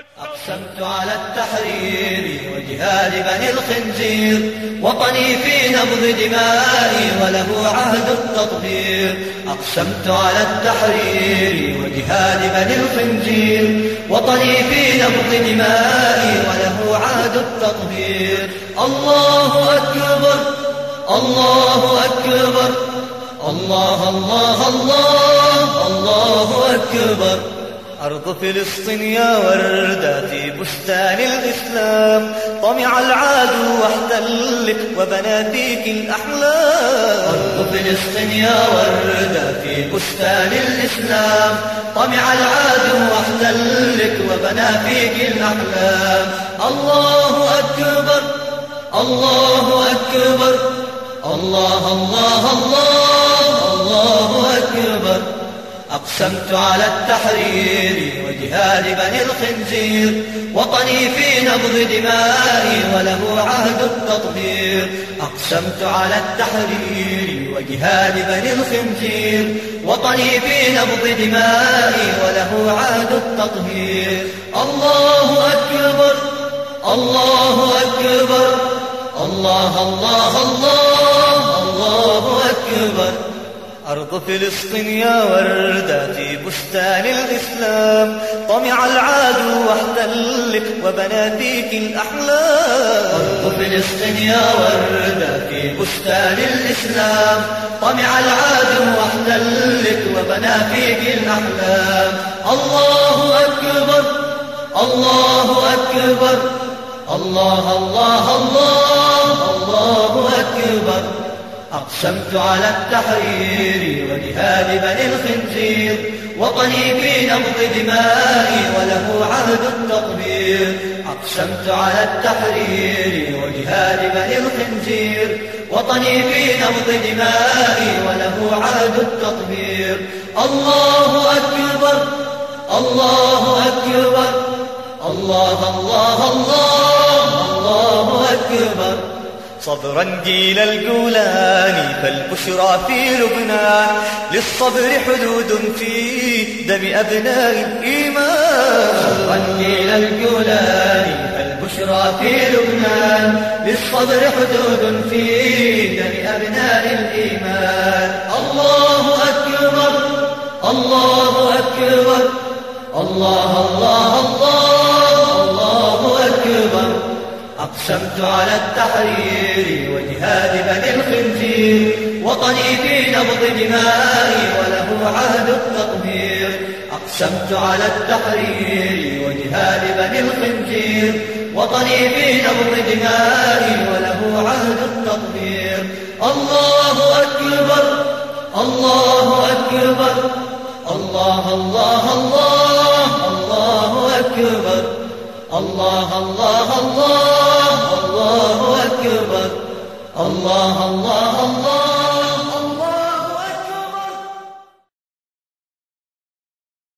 أقسمت على التحرير وجهاد بني الخنزير وطني في نبض دمائي وله عهد التطهير. أقسمت على التحرير وجهاد بني الخنزير وطني في نبض دمائي وله عهد التطهير. الله أكبر الله أكبر الله الله الله الله أكبر. أرض فلسطين يا وردة في بستان الإسلام. طمع العدو واحتلك وبنى فيك الأحلام. أرض فلسطين يا وردة في بستان الإسلام. طمع العدو واحتلك وبنى فيك الأحلام. الله أكبر الله أكبر الله الله الله الله أكبر. أقسمت على التحرير وجهاد بني الخنزير وطني في نبض دمائي وله عهد التطهير. أقسمت على التحرير وجهاد بني الخنزير وطني في نبض دمائي وله عهد التطهير. الله أكبر الله أكبر الله الله الله الله أكبر. أرض فلسطين يا وردة في بستان الإسلام. طمع العدو واحتلك وبنى فيك الأحلام. أرض فلسطين يا وردة في بستان الإسلام. طمع العدو واحتلك وبنى فيك الأحلام. الله أكبر الله أكبر الله الله الله الله أقسمت على التحرير وجهاد بني الخنزير وطني في نبض دمائي وله عهد التطهير أقسمت على التحرير وجهاد بني الخنزير وطني في نبض دمائي وله عهد التطهير الله أكبر الله أكبر الله الله الله الله أكبر. صبرا جيل الجولان فالبشرى في لبنان. للصبر حدود في دم أبناء الإيمان. صبرا جيل الجولان فالبشرى في لبنان. للصبر حدود في دم أبناء الإيمان. الله أكبر الله أكبر الله أقسمت على التحرير وجهاد بني الخنزير وطني في نبض دمائي وله عهد التطهير. أقسمت على التحرير وجهاد بني الخنزير وطني في نبض دمائي وله عهد التطهير. الله أكبر الله أكبر الله الله الله الله أكبر. الله الله الله الله أكبر. الله الله الله.